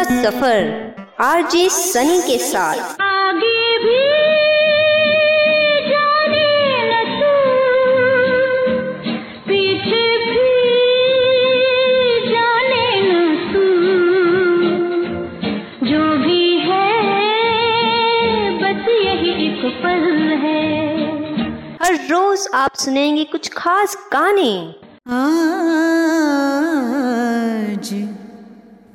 का सफ़र आरजे सनी के साथ। आगे भी जाने न तू पीछे भी जाने न तू जो भी है बस यही एक पल है। हर रोज आप सुनेंगे कुछ खास गाने। आज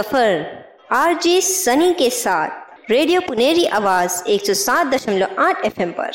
सफ़र। आरजे सनी के साथ। रेडियो पुनेरी आवाज़ 107.8 एफएम पर।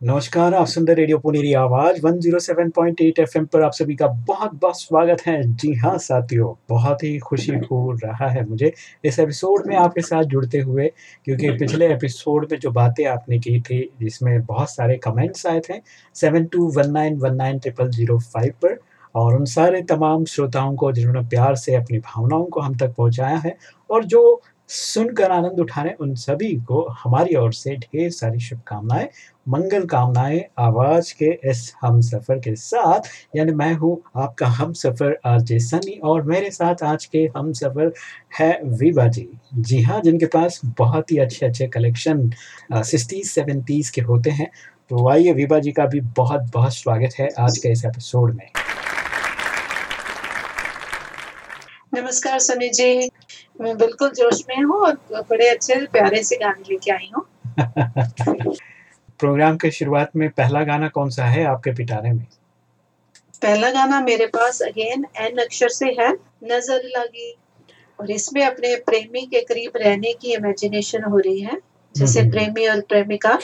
नमस्कार, आप सुन रहे रेडियो पुनेरी आवाज़ 107.8 एफएम पर आप सभी का बहुत बहुत स्वागत है। जी हाँ साथियों, बहुत ही खुशी हो रहा है मुझे इस एपिसोड में आपके साथ जुड़ते हुए, क्योंकि पिछले एपिसोड में जो बातें आपने की थी, जिसमें बहुत सारे कमेंट्स आए थे seven two one nine one nine triple zero five पर, और उन सारे तमाम श्रोताओं को, जिन्होंने प्यार से अपनी भावनाओं को हम तक पहुँचाया है, और जो सुनकर आनंद उठा रहे उन सभी को हमारी ओर से ढेर सारी शुभकामनाएँ, मंगल कामनाएँ, आवाज़ के इस हम सफ़र के साथ। यानी मैं हूँ आपका हम सफ़र आरजे सनी और मेरे साथ आज के हम सफ़र है विवा जी। जी हाँ जिनके पास बहुत ही अच्छे अच्छे कलेक्शन सिक्सटीज सेवेंटीज के होते हैं। तो आइए विभा जी का भी बहुत बहुत स्वागत है आज के इस एपिसोड में। नमस्कार सनी जी। मैं बिल्कुल जोश में हूँ और बड़े अच्छे प्यारे से गाने लेके आई हूँ। प्रोग्राम के शुरुआत में पहला गाना कौन सा है आपके पिटारे में? पहला गाना मेरे पास अगेन एन अक्षर से है नज़र लगी। और इसमें अपने प्रेमी के करीब रहने की इमेजिनेशन हो रही है जैसे हम्म। प्रेमी और प्रेमिका।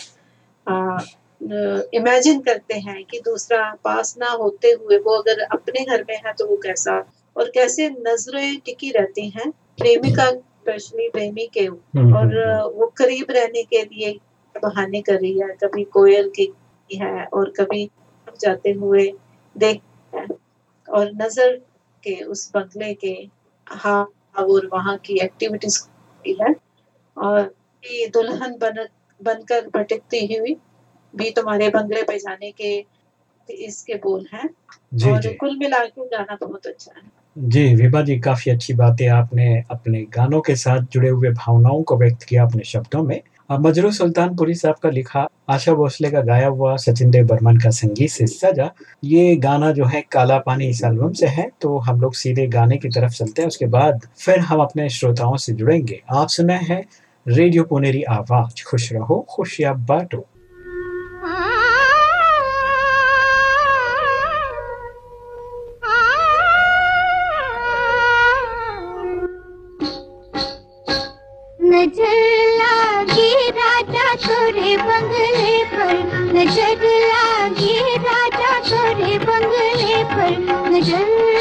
इमेजिन करते हैं कि दूसरा पास ना होते हुए वो अगर अपने घर में है तो वो कैसा और कैसे नज़रें टिकी रहती हैं प्रेमिका स्पेशली प्रेमी के हम्म, और वो करीब रहने के लिए बहाने कर रही है कभी कोयल की है और कभी जाते हुए देख और नज़र के उस बंगले के हाँ और वहाँ की एक्टिविटीज़ की है और दुल्हन बन बनकर भटकती हुई भी तुम्हारे बंगले पे जाने के इसके बोल हैं। और कुल मिला के गाना बहुत अच्छा है। जी, विभा जी, काफ़ी अच्छी बातें आपने अपने गानों के साथ जुड़े हुए भावनाओं को व्यक्त किया अपने शब्दों में। मजरू सुल्तानपुरी साहब का लिखा, आशा भोसले का गाया हुआ, सचिन देव बर्मन का संगीत से सजा, ये गाना जो है काला पानी इस एल्बम से है तो हम लोग सीधे गाने की तरफ़ चलते हैं, उसके बाद फिर हम अपने श्रोताओं से जुड़ेंगे। आप सुना है रेडियो पुनेरी आवाज़, खुश रहो, खुशियाँ बांटो। पर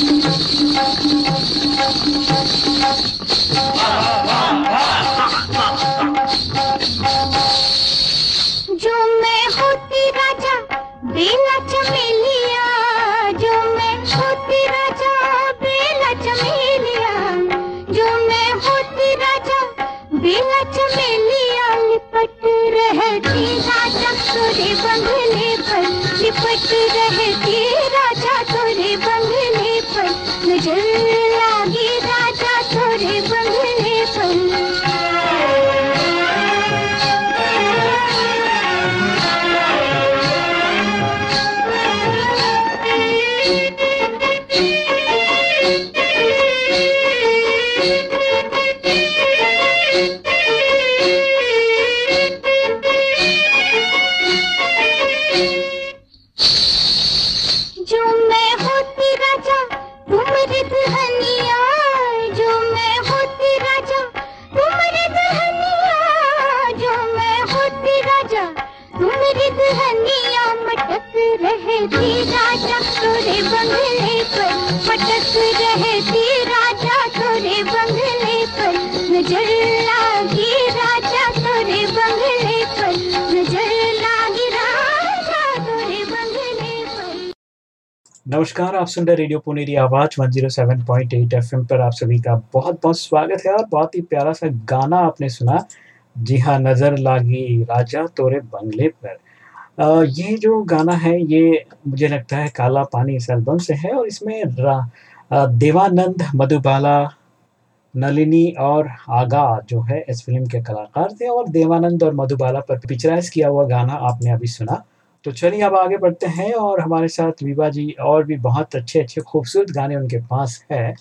よろしくお願いします。नमस्कार आप सुन रहे रेडियो पुनेरी आवाज़ 107.8 एफएम पर आप सभी का बहुत बहुत स्वागत है और बहुत ही प्यारा सा गाना आपने सुना जी हाँ नज़र लागी राजा तोरे बंगले पर। अ, ये जो गाना है ये मुझे लगता है काला पानी इस एल्बम से है और इसमें देवानंद मधुबाला नलिनी और आगा जो है इस फ़िल्म के कलाकार थे और देवानंद और मधुबाला पर पिक्चराइज किया हुआ गाना आपने अभी सुना। तो चलिए अब आगे बढ़ते हैं और हमारे साथ विवा जी और भी बहुत अच्छे अच्छे खूबसूरत गाने उनके पास है।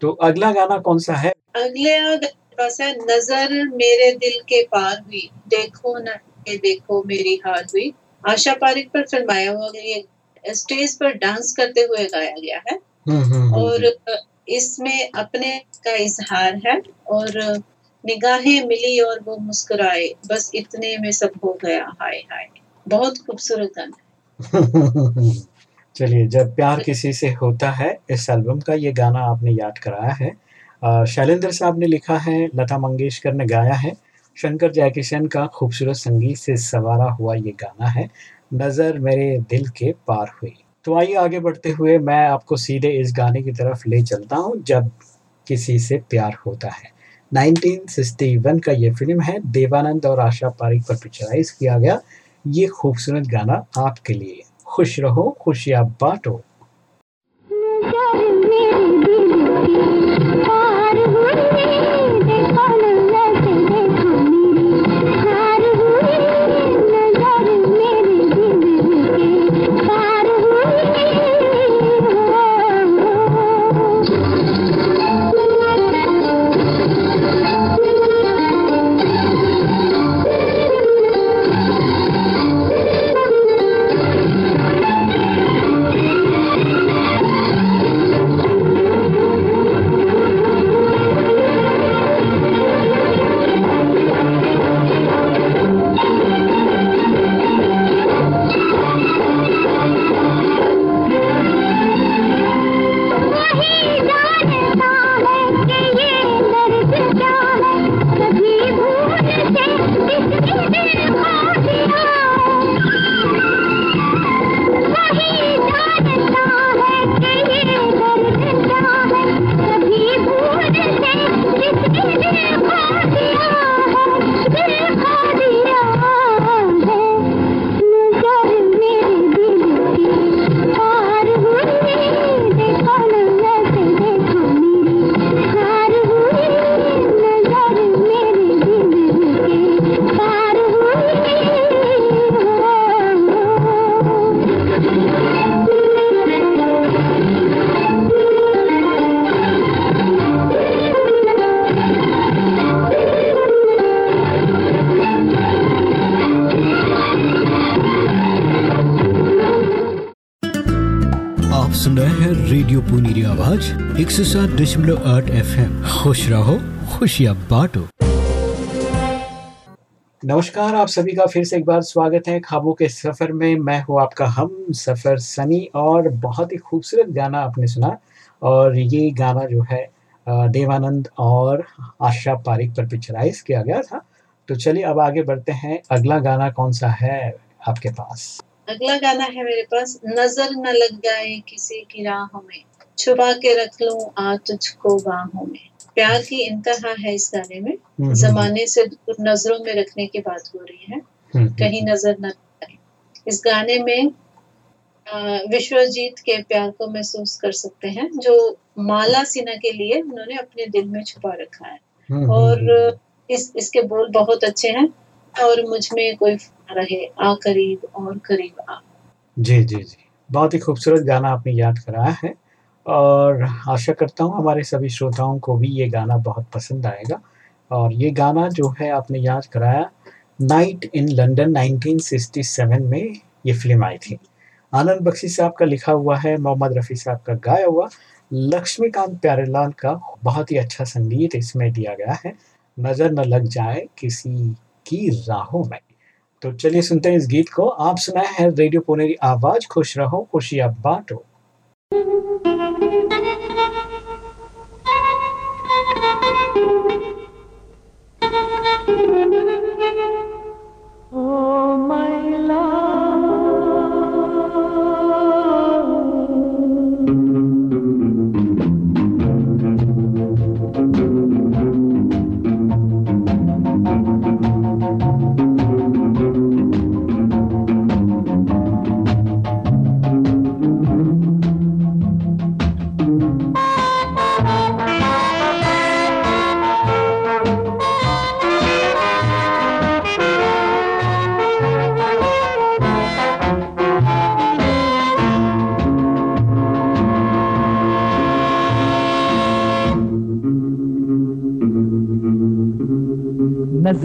तो अगला गाना कौन सा है? अगले बस है नज़र मेरे दिल के पार हुई। देखो न देखो मेरी हार हुई। आशा पारिक पर फिल्माया हुआ ये स्टेज पर डांस करते हुए गाया गया है। हम्म, हम्म, हम्म, और इसमें अपने का इजहार है और निगाहें मिली और वो मुस्कुराए। बस इतने में सब हो गया हाय हाय। बहुत खूबसूरत गाना चलिए, जब प्यार किसी से होता है, इस एल्बम का ये गाना आपने याद कराया है। शैलेंद्र साहब ने लिखा है, लता मंगेशकर ने गाया है। शंकर जयकिशन का खूबसूरत संगीत से सवारा हुआ ये गाना है, नज़र मेरे दिल के पार हुई। तो आइए आगे बढ़ते हुए मैं आपको सीधे इस गाने की तरफ़ ले चलता हूँ, जब किसी से प्यार होता है। 1961 का ये फ़िल्म है, देवानंद और आशा पारिक पर पिक्चराइज किया गया। ये खूबसूरत गाना आपके लिए। खुश रहो खुशियाँ बांटो। आवाज़ एक सौ सात दशमलव आठ एफ़ एम खुश रहो खुशियाँ बांटो। नमस्कार आप सभी का फिर से एक बार स्वागत है खाबों के सफ़र में। मैं हूँ आपका हम सफ़र सनी और बहुत ही खूबसूरत गाना आपने सुना। और ये गाना जो है देवानंद और आशा पारिक पर पिक्चराइज किया गया था। तो चलिए अब आगे बढ़ते हैं। अगला गाना कौन सा है आपके पास? अगला गाना है मेरे पास नज़र न लग जाए किसी की राह में। छुपा के रख लूँ आ तुझको बाहों में। प्यार की इंतहा है इस गाने में। हम्म, जमाने से दूर नज़रों में रखने की बात हो रही है। हम्म, कहीं नज़र न आए इस गाने में विश्वजीत के प्यार को महसूस कर सकते हैं जो माला सिन्हा के लिए उन्होंने अपने दिल में छुपा रखा है। हम्म, और हम्म, इस इसके बोल बहुत अच्छे हैं और मुझमें कोई रहे आ करीब और करीब आ। जी जी जी। बहुत ही खूबसूरत गाना आपने याद कराया है। और आशा करता हूँ हमारे सभी श्रोताओं को भी ये गाना बहुत पसंद आएगा। और ये गाना जो है आपने याद कराया नाइट इन लंदन 1967 में ये फ़िल्म आई थी। आनंद बख्शी साहब का लिखा हुआ है, मोहम्मद रफ़ी साहब का गाया हुआ, लक्ष्मीकांत प्यारेलाल का बहुत ही अच्छा संगीत इसमें दिया गया है। नज़र न लग जाए किसी की राहों में। तो चलिए सुनते हैं इस गीत को। आप सुनाए हैं रेडियो पुनेरी आवाज़, खुश रहो, खुशियाँ बांटो।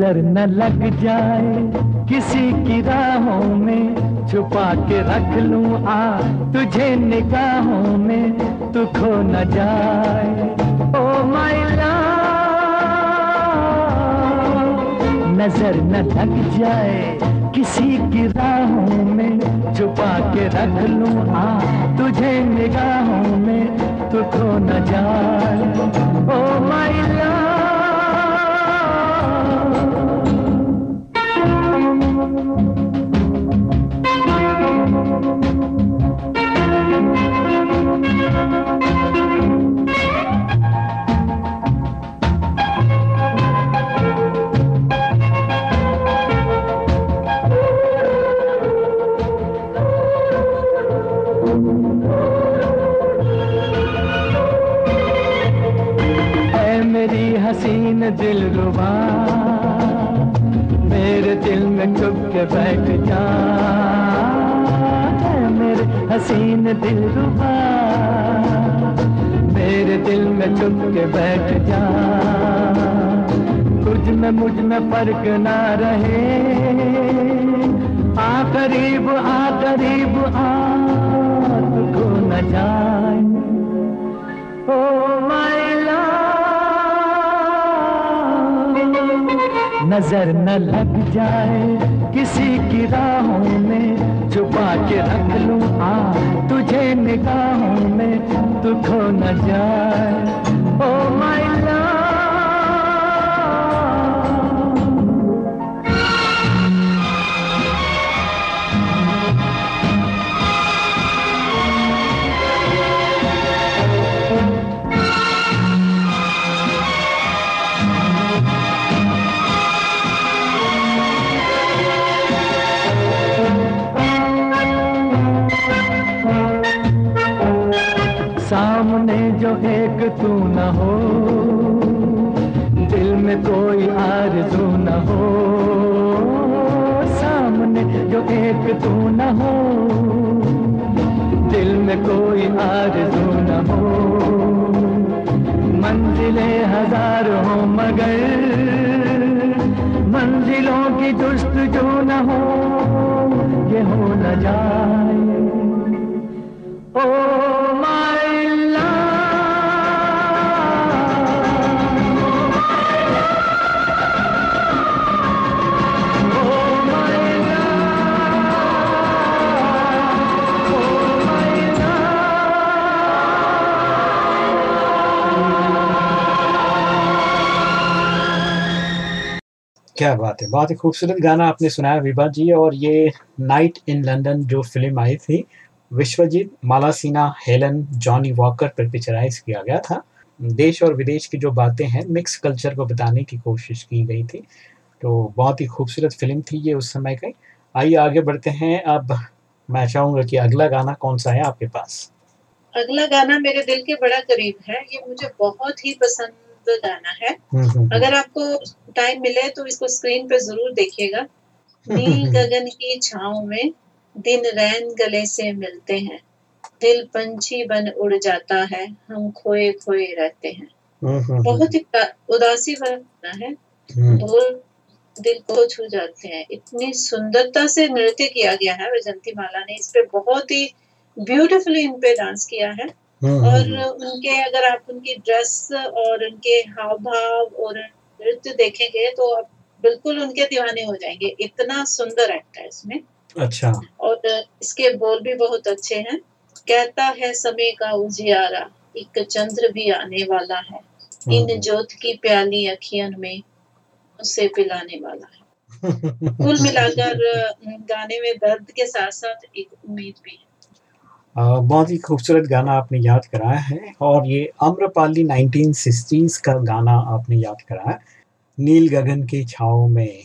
नज़र न लग जाए। किसी की राहों में छुपा के रख लूँ आ तुझे निगाहों में तू खो न जाए। ओ माय नज़र न लग जाए। किसी की राहों में छुपा के रख लूँ आ तुझे निगाहों में तू खो न जाए। ओ माय है दिल रुबा, मेरे दिल में चुप के बैठ जा। मेरे हसीन दिल रुबा, मेरे दिल में चुप के बैठ जा। तुझ में मुझमें फ़र्क ना रहे, आ करीब आ करीब आ, तुझको न जाए। नज़र न लग जाए किसी की राहों में। छुपा के रख लू, आ, तुझे निगाहों में तू खो न जाए। ओ माय सामने बात है बहुत ही खूबसूरत गाना आपने सुनाया विभा जी और ये नाइट इन लंदन जो फ़िल्म आई थी, विश्वजीत मालासिना हेलन, जॉनी वॉकर पर पिक्चराइज किया गया था। देश और विदेश की जो बातें हैं मिक्स कल्चर को बताने की कोशिश की गई थी। तो बहुत ही खूबसूरत फ़िल्म थी ये उस समय की। आइए आगे बढ़ते हैं। अब मैं चाहूँगा कि अगला गाना कौन सा है आपके पास? अगला गाना मेरे दिल के बड़ा करीब है। ये मुझे बहुत ही पसंद गाना है। हम्म, हम्म, अगर आपको टाइम मिले तो इसको स्क्रीन पे ज़रूर देखिएगा। नील गगन की छाँव में दिन रैन गले से मिलते हैं। दिल पंछी बन उड़ जाता है। हम खोए खोए रहते हैं। हम्म, हम्म, बहुत ही उदासी भरा है। हम्म, ढोल दिल को छू जाते हैं। इतनी सुंदरता से नृत्य किया गया है। वैजंती माला ने इस पे बहुत ही ब्यूटीफुली इन पे डांस किया है। हम्म, और हम्म, उनके अगर आप उनकी ड्रेस और उनके हाव भाव और नृत्य देखेंगे तो आप बिल्कुल उनके दीवाने हो जाएँगे। इतना सुंदर एक्ट है इसमें। अच्छा। और इसके बोल भी बहुत अच्छे हैं। कहता है समय का उजियारा एक चंद्र भी आने वाला है। इन हम्म, जोत की प्याली अखियन में उसे पिलाने वाला है। कुल मिलाकर गाने में दर्द के साथ साथ एक उम्मीद भी है। बहुत ही खूबसूरत गाना आपने याद कराया है और ये आम्रपाली 1960s का गाना आपने याद कराया। नील गगन की छाँव में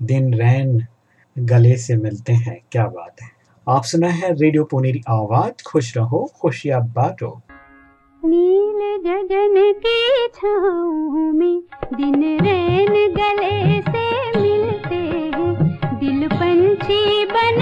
दिन रैन गले से मिलते हैं, क्या बात है। आप सुना है रेडियो पुनेरी आवाज़, खुश रहो, खुशियाँ बांटो। नील गगन की छाँव में दिन रैन गले से मिलते हैं, दिल पंछी बन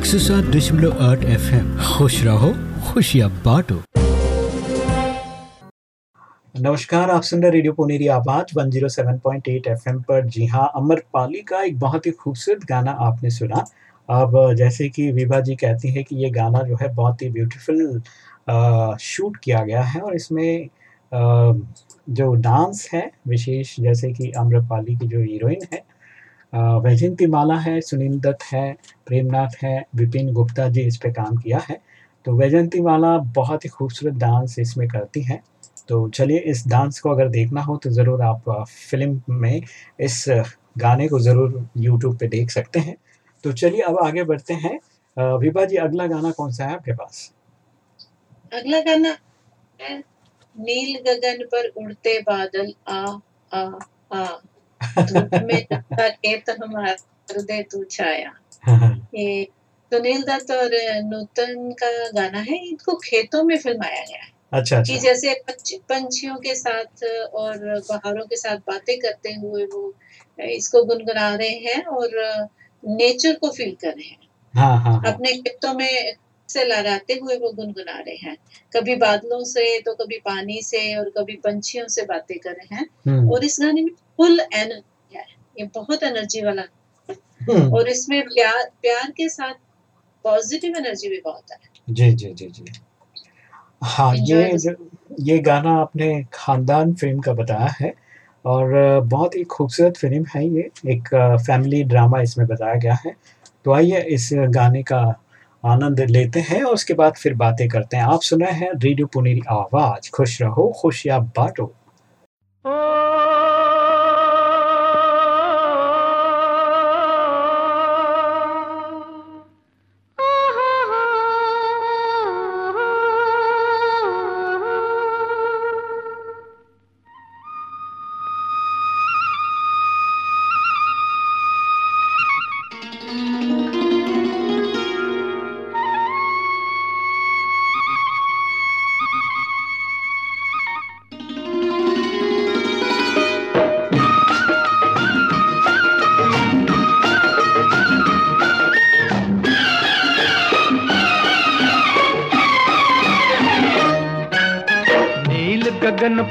एक सौ सात दशमलव आठ एफ़ एम खुश रहो खुशियाँ बांटो। नमस्कार आप सुन रहे रेडियो पुनेरी आवाज़ 107.8 एफएम पर। जी हाँ अमरपाली का एक बहुत ही खूबसूरत गाना आपने सुना। अब जैसे कि विभा जी कहती हैं कि ये गाना जो है बहुत ही ब्यूटीफुल शूट किया गया है और इसमें अ, जो डांस है विशेष जैसे कि अम्रपाली की जो हीरोइन है वैजयंती माला है, सुनील दत्त है, प्रेमनाथ है, विपिन गुप्ता जी इस पे काम किया है। तो वैजयंती माला बहुत ही खूबसूरत डांस इसमें करती हैं। तो चलिए इस डांस को अगर देखना हो तो ज़रूर आप फ़िल्म में इस गाने को ज़रूर यूट्यूब पे देख सकते हैं। तो चलिए अब आगे बढ़ते हैं। विभा जी, अगला गाना कौन सा है आपके पास? अगला गाना नील गगन पर उड़ते बादल, आ आ आ। दे तू छाया ये सुनील दत्त और नूतन का गाना है इनको खेतों में फिल्माया गया है। अच्छा अच्छा। कि जैसे पंछियों के साथ और बहारों के साथ बातें करते हुए वो इसको गुनगुना रहे हैं और नेचर को फील कर रहे हैं। हाँ हाँ हाँ। अपने खेतों में से लहराते हुए वो गुनगुना रहे हैं। कभी बादलों से तो कभी पानी से और कभी पंछियों से बातें कर रहे हैं। हम्म, और इस गाने में फुल एनर्जी है। ये बहुत एनर्जी वाला हम्म, और इसमें प्यार प्यार के साथ पॉजिटिव एनर्जी भी बहुत है। जी जी जी जी। हाँ Enjoy ये ये गाना आपने खानदान फ़िल्म का बताया है और बहुत ही खूबसूरत फ़िल्म है ये। एक फैमिली ड्रामा इसमें बताया गया है। तो आइए इस गाने का आनंद लेते हैं और उसके बाद फिर बातें करते हैं। आप सुना है हैं रेडियो पुनेरी आवाज़। खुश रहो खुशियाँ बांटो।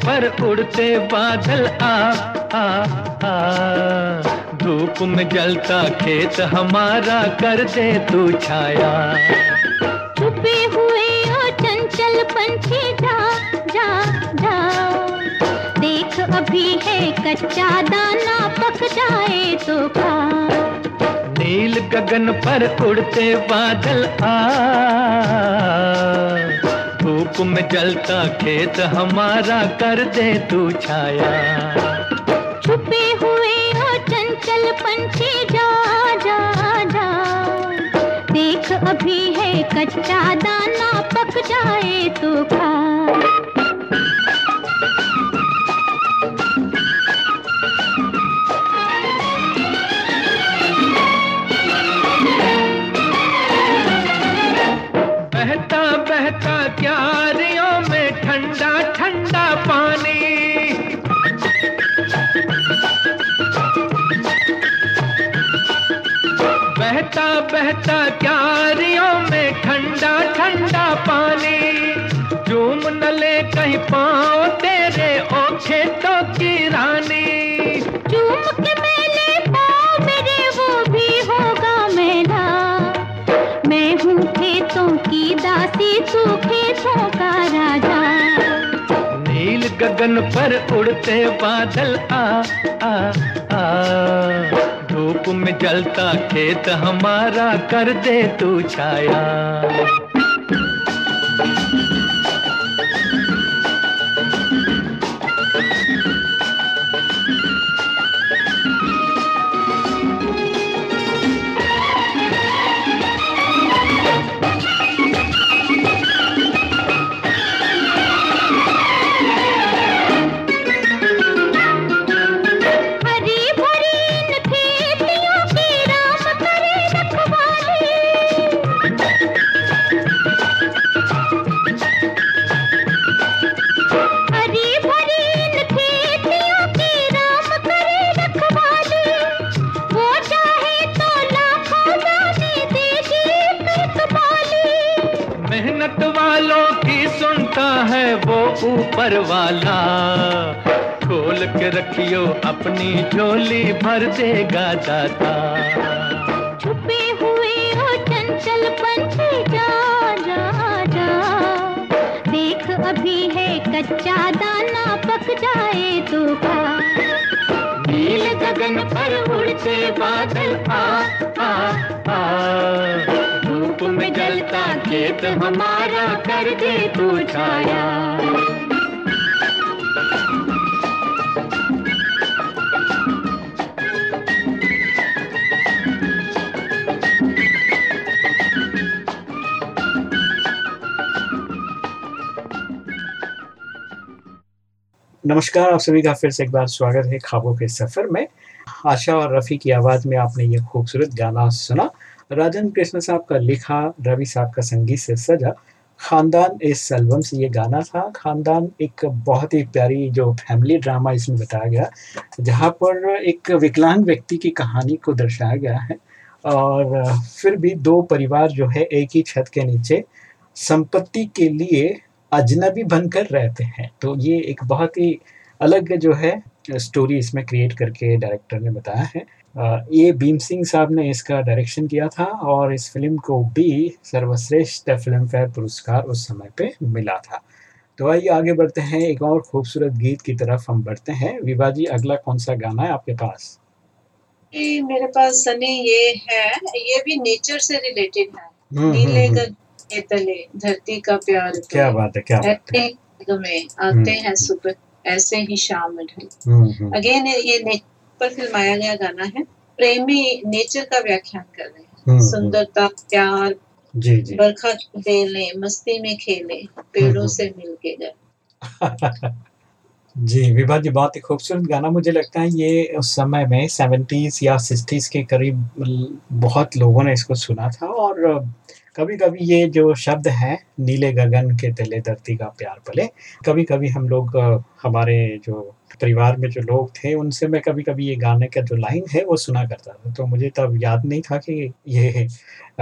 पर उड़ते बादल आ आ आ। धूप में जलता खेत हमारा कर दे तू छाया। छुपे हुए हो चंचल पंछी जा जा जा। देख अभी है कच्चा दाना पक जाए तो खा। नील गगन पर उड़ते बादल आ। धूप में जलता खेत, हमारा कर दे तू छाया। छुपे हुए हो चंचल पंछी, जा जा जा। देख अभी है कच्चा दाना, पक जाए तो खा। बहता क्यारियों में ठंडा ठंडा पानी। झूम न ले कहीं पाओ तेरे ओ खेतों की रानी। चूम के मेले पाँव मेरे वो भी होगा मेला। मैं हूँ खेतों की दासी तू खेतों का राजा। नील गगन पर उड़ते बादल आ आ आ। धूप में जलता खेत हमारा कर दे तू छाया। सुनता है वो ऊपर वाला। खोल के रखियो, अपनी झोली भर देगा दाता। छुपे हुए चंचल पंछी जा जा जा। देख अभी है कच्चा दाना, पक जाए तो नील गगन पर उड़ते बादल, आ आ आ। धूप में जलता खेत हमारा कर दे तू छाया। नमस्कार, आप सभी का फिर से एक बार स्वागत है खाबों के सफ़र में। आशा और रफ़ी की आवाज़ में आपने ये खूबसूरत गाना सुना। राजन कृष्ण साहब का लिखा, रवि साहब का संगीत से सजा। खानदान इस एल्बम से ये गाना था। खानदान एक बहुत ही प्यारी जो फैमिली ड्रामा इसमें बताया गया जहाँ पर एक विकलांग व्यक्ति की कहानी को दर्शाया गया है और फिर भी दो परिवार जो है एक ही छत के नीचे संपत्ति के लिए अजनबी बनकर रहते हैं। तो ये एक बहुत ही अलग जो है स्टोरी इसमें क्रिएट करके डायरेक्टर ने बताया है। ये भीम सिंह साहब ने इसका डायरेक्शन किया था और इस फ़िल्म को भी सर्वश्रेष्ठ फ़िल्म फेयर पुरस्कार उस समय पे मिला था। तो आइए आगे बढ़ते हैं एक और खूबसूरत गीत की तरफ़ हम बढ़ते हैं। विभा जी अगला कौन सा गाना है आपके पास? ये मेरे पास सनी ये है ये भी नेचर से रिलेटेड है। हम्म, नीले हम्म, गगन तले धरती का प्यार तो क्या बात है क्या बात है। में आते हम्म। हैं सुबह ऐसे ही शाम ढल। हम्म, हम्म, अगेन ये नेचर पर फिल्माया गया गाना है। प्रेमी नेचर का व्याख्यान कर रहे हैं। हम्म, सुंदरता प्यार जी जी। बरखा की बेलें मस्ती में खेले पेड़ों हम्म। से मिलके गए। जी विभा जी बहुत ही खूबसूरत गाना मुझे लगता है ये उस समय में सेवेंटीज या सिक्सटीज के करीब बहुत लोगों ने इसको सुना था और कभी कभी ये जो शब्द है नीले गगन के तले धरती का प्यार पले कभी कभी हम लोग हमारे जो परिवार में जो लोग थे उनसे मैं कभी कभी ये गाने का जो लाइन है वो सुना करता था। तो मुझे तब याद नहीं था कि ये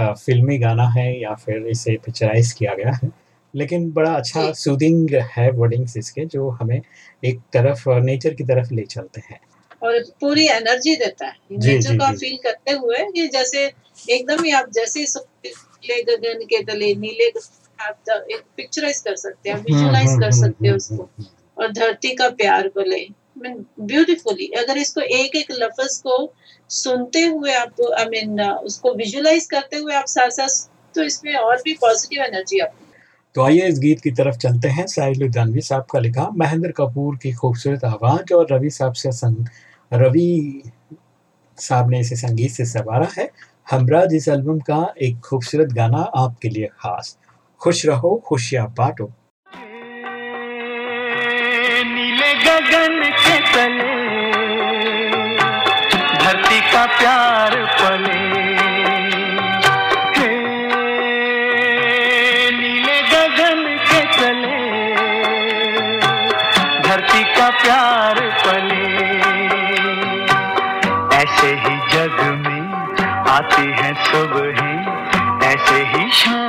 फिल्मी गाना है या फिर इसे पिक्चराइज किया गया है। लेकिन बड़ा अच्छा। सूदिंग है वर्डिंग्स इसके जो हमें एक तरफ़ नेचर की तरफ़ ले चलते हैं। और पूरी एनर्जी देता है। जी, नेचर जी, का जी। फील करते हुए ये जैसे एकदम ही आप जैसे नीले गगन के तले नीले आप एक पिक्चराइज कर सकते हैं विजुलाइज हम्म, कर हम्म, सकते हैं हम्म, उसको। हम्म, और धरती का प्यार बोले। ब्यूटीफुली अगर इसको एक एक लफ्ज को सुनते हुए आप आई I मीन mean, उसको विजुलाइज करते हुए आप साथ साथ तो इसमें और भी पॉजिटिव एनर्जी आप तो आइए इस गीत की तरफ़ चलते हैं। साहिल लुधियानवी साहब का लिखा महेंद्र कपूर की खूबसूरत आवाज़ और रवि साहब से सं, रवि साहब ने इसे संगीत से संवारा है। हमराज इस एल्बम का एक खूबसूरत गाना आपके लिए खास। खुश रहो खुशियाँ बांटो। ऐसे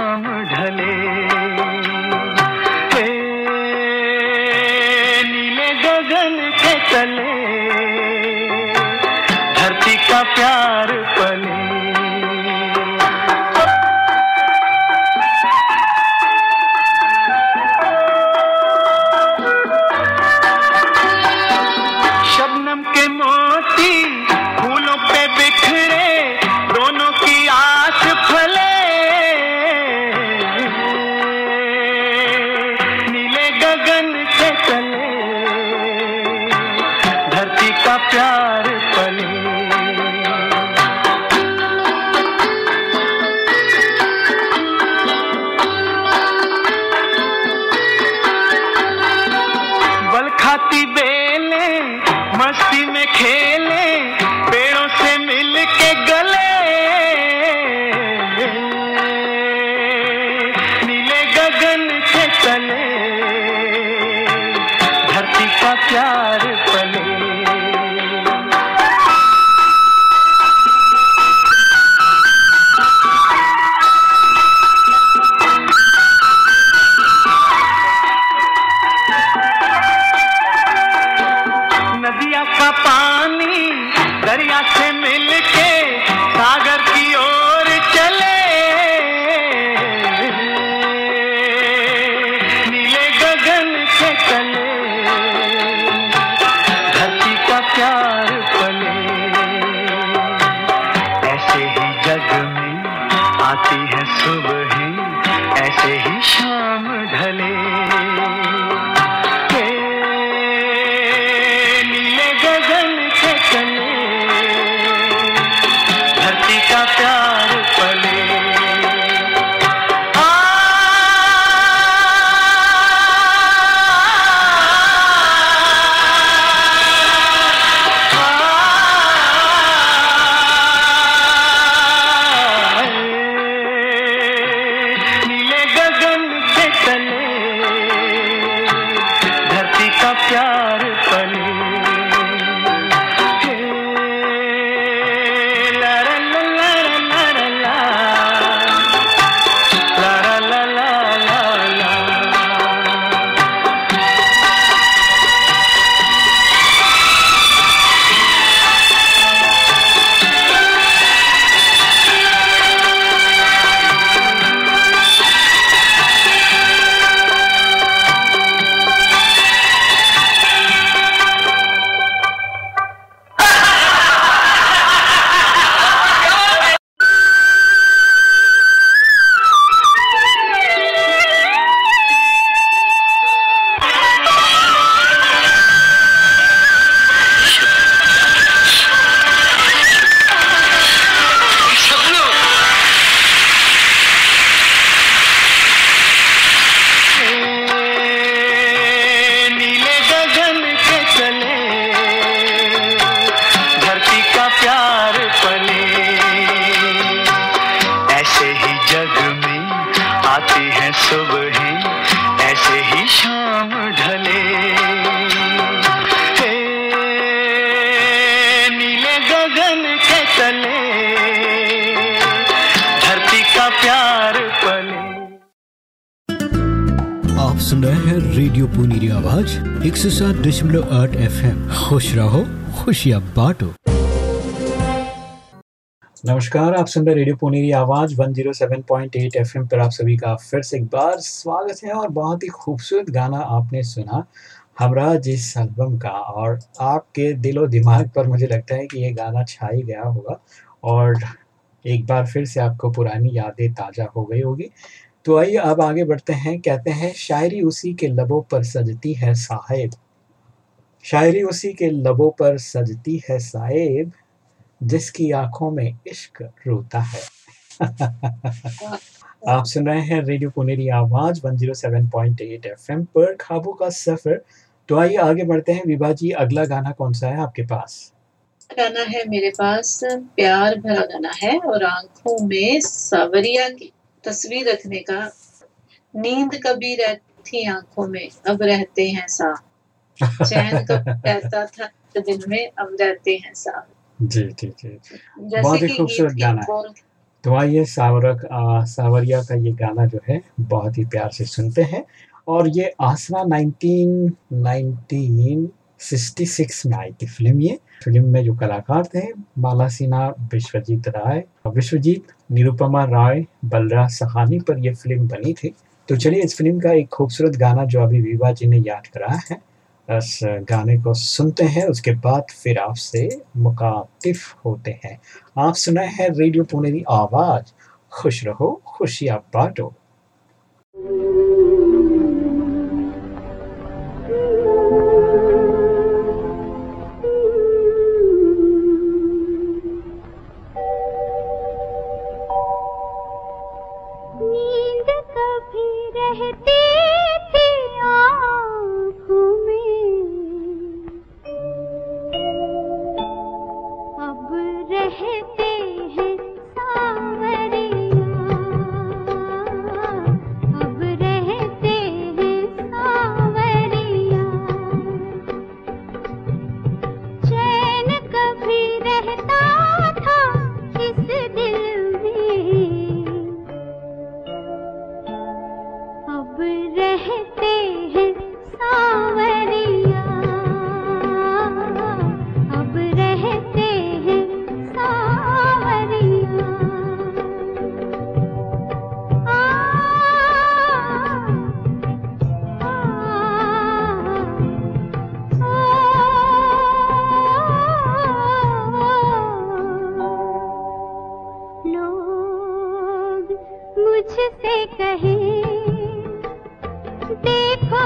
प्यार पले। आप सुन रहे हैं रेडियो पुनीरी आवाज़ एक सौ सात दशमलव आठ एफ़ एम खुश रहो खुशियाँ बांटो। नमस्कार आप सुन रहे रेडियो पुनेरी आवाज़ 107.8 एफएम पर आप सभी का फिर से एक बार स्वागत है और बहुत ही खूबसूरत गाना आपने सुना हमरा जिस एल्बम का। और आपके दिलो दिमाग पर मुझे लगता है कि ये गाना छा ही गया होगा। और एक बार फिर से आपको पुरानी यादें ताज़ा हो गई होगी। तो आइए अब आगे बढ़ते हैं कहते हैं शायरी उसी के लबों पर सजती है साहेब। शायरी उसी के लबों पर सजती है साहेब जिसकी आँखों में इश्क रोता है। आप सुन रहे हैं रेडियो पुनेरी आवाज़ 107.8 एफएम पर खाबों का सफ़र। तो आइए आगे बढ़ते हैं। विभा जी अगला गाना कौन सा है आपके पास? गाना है मेरे पास प्यार भरा गाना है और आँखों में सावरिया की तस्वीर रखने का। नींद कभी रहती आँखों में अब रहते हैं साफ़ चैन कब रहता था दिल में अब रहते हैं साफ़ जी जी जी बहुत ही खूबसूरत गाना है। तो आइए सावरक आ, सावरिया का ये गाना जो है बहुत ही प्यार से सुनते हैं। और ये आसरा 1966 में आई थी फ़िल्म ये। फ़िल्म में जो कलाकार थे, बाला सिन्हा, विश्वजीत राय विश्वजीत निरुपमा राय, बलराज सहानी पर ये फ़िल्म बनी थी। तो चलिए, इस फ़िल्म का एक खूबसूरत गाना जो अभी विवा जी ने याद कराया है, इस गाने को सुनते हैं, उसके बाद फिर आपसे मुखातिफ होते हैं। आप सुनाए हैं रेडियो पुनेरी आवाज़। खुश रहो, खुशियाँ बांटो। मुझसे कहीं देखो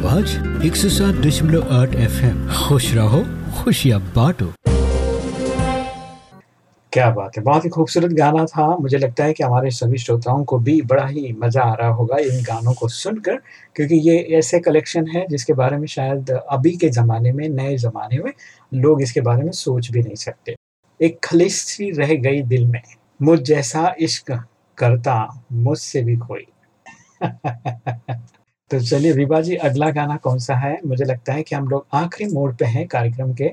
आवाज़ एक सौ सात दशमलव आठ एफ़ एम खुश रहो, खुशियाँ बांटो। क्या बात है, बहुत ही खूबसूरत गाना था। मुझे लगता है कि हमारे सभी श्रोताओं को भी बड़ा ही मज़ा आ रहा होगा इन गानों को सुनकर, क्योंकि ये ऐसे कलेक्शन है जिसके बारे में शायद अभी के ज़माने में, नए ज़माने में लोग इसके बारे में सोच भी नहीं सकते। एक खलिश रह गई दिल में, मुझ जैसा इश्क करता मुझसे भी कोई। तो चलिए विभा जी अगला गाना कौन सा है? मुझे लगता है कि हम लोग आखिरी मोड़ पे हैं कार्यक्रम के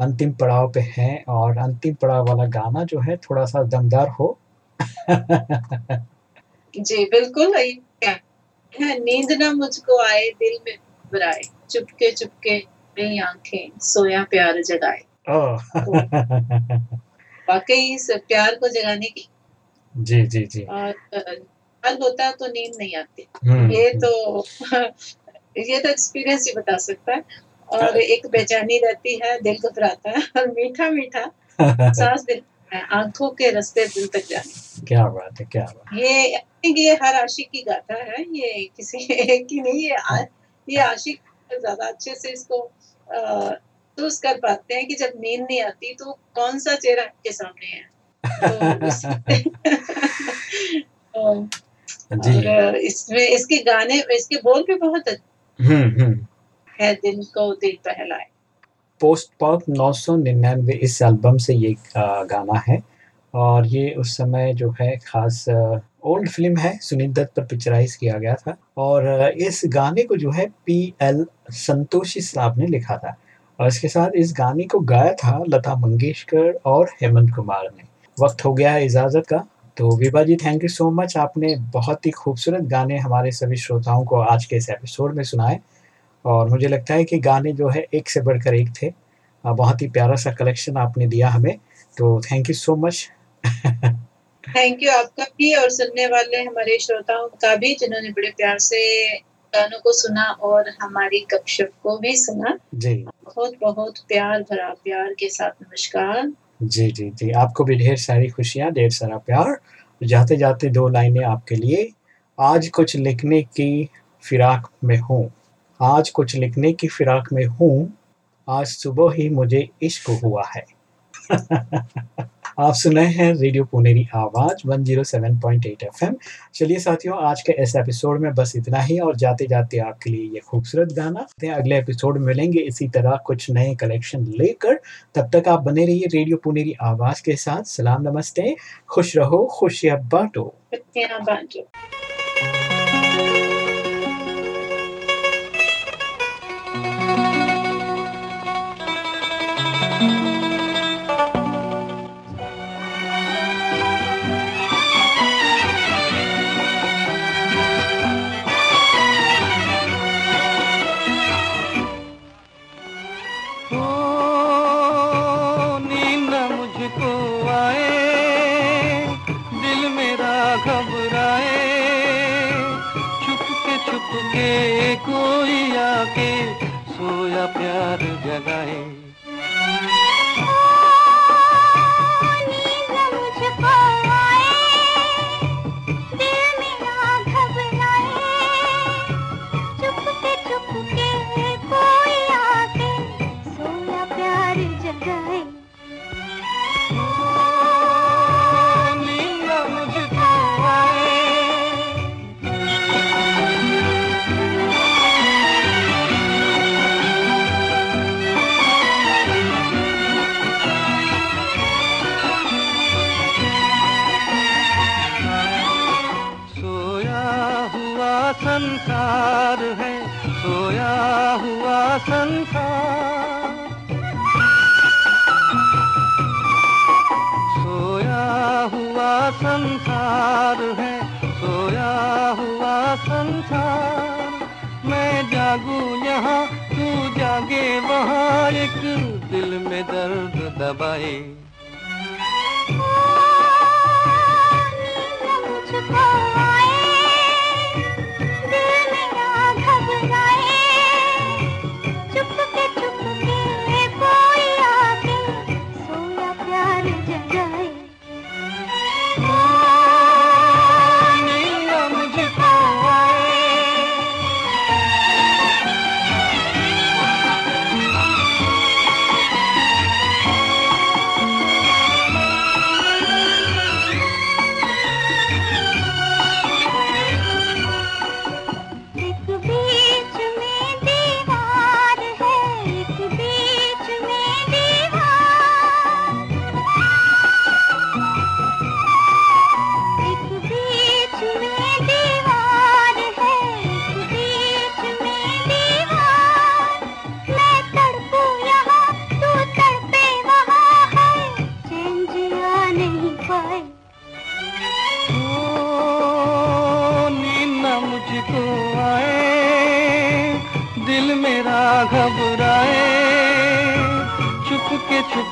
अंतिम पड़ाव पे हैं और अंतिम पड़ाव वाला गाना जो है थोड़ा सा दमदार हो। जी बिल्कुल है। नींद ना मुझको आए दिल में घबराए। चुपके चुपके मेरी आँखें सोया प्यार जगाए। वाकई इस प्यार को जगाने की। जी जी जी। और हल होता है तो नींद नहीं आती। हम्म, ये तो ये तो एक्सपीरियंस ही बता सकता है। और एक बेचैनी रहती है दिल घबराता है और मीठा मीठा सांस है आँखों के रास्ते दिल तक जाने। क्या बात है क्या बात। ये ये हर आशिक की गाथा है ये किसी एक की नहीं है आ, ये आशिक ज़्यादा अच्छे से इसको महसूस कर पाते हैं कि जब नींद नहीं आती तो कौन सा चेहरा आपके सामने है? तो तो, और इसमें इसके गाने इसके बोल भी बहुत अच्छे हम्म हम्म। है दिल को दिल बहलाए पोस्ट पॉप 999 इस एल्बम से ये गाना है। और ये उस समय जो है खास ओल्ड फ़िल्म है सुनील दत्त पर पिक्चराइज किया गया था। और इस गाने को जो है पी एल संतोषी साहब ने लिखा था। और इसके साथ इस गाने को गाया था लता मंगेशकर और हेमंत कुमार ने। वक्त हो गया है इजाज़त का। तो Vibha ji thank you so much आपने बहुत ही खूबसूरत गाने हमारे सभी श्रोताओं को आज के इस एपिसोड में सुनाए और मुझे लगता है कि गाने जो है एक से बढ़कर एक थे। बहुत ही प्यारा सा कलेक्शन आपने दिया हमें। तो thank you so much thank you आपका भी और सुनने वाले हमारे श्रोताओं का भी जिन्होंने बड़े प्यार से गानों को सुना और हमारी गपशप को भी सुना। जी। बहुत बहुत प्यार भरा प्यार के साथ नमस्कार। जी जी जी। आपको भी ढेर सारी खुशियाँ, ढेर सारा प्यार। जाते जाते दो लाइनें आपके लिए। आज कुछ लिखने की फिराक में हूँ। आज कुछ लिखने की फिराक में हूँ। आज सुबह ही मुझे इश्क हुआ है। आप सुन रहे हैं रेडियो पुनेरी आवाज़ 107.8 एफएम। चलिए साथियों, आज के इस एपिसोड में बस इतना ही और जाते जाते आपके लिए ये खूबसूरत गाना। अगले एपिसोड में मिलेंगे इसी तरह कुछ नए कलेक्शन लेकर। तब तक आप बने रहिए रेडियो पुनेरी आवाज़ के साथ। सलाम नमस्ते, खुश रहो, खुशियाँ बांटो। पत्तियाँ बांटो। वहाँ एक दिल में दर्द दबाए।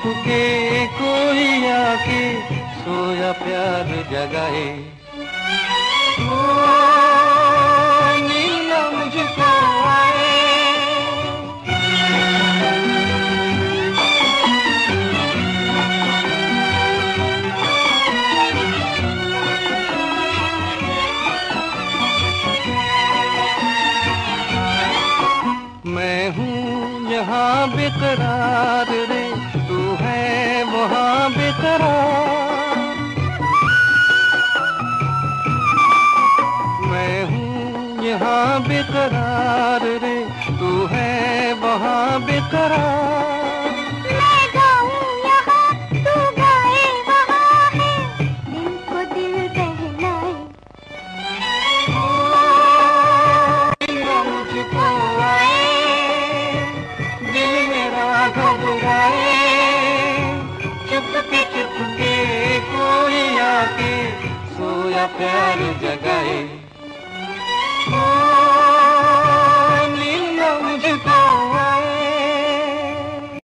के कोई आके सोया प्यार जगाए।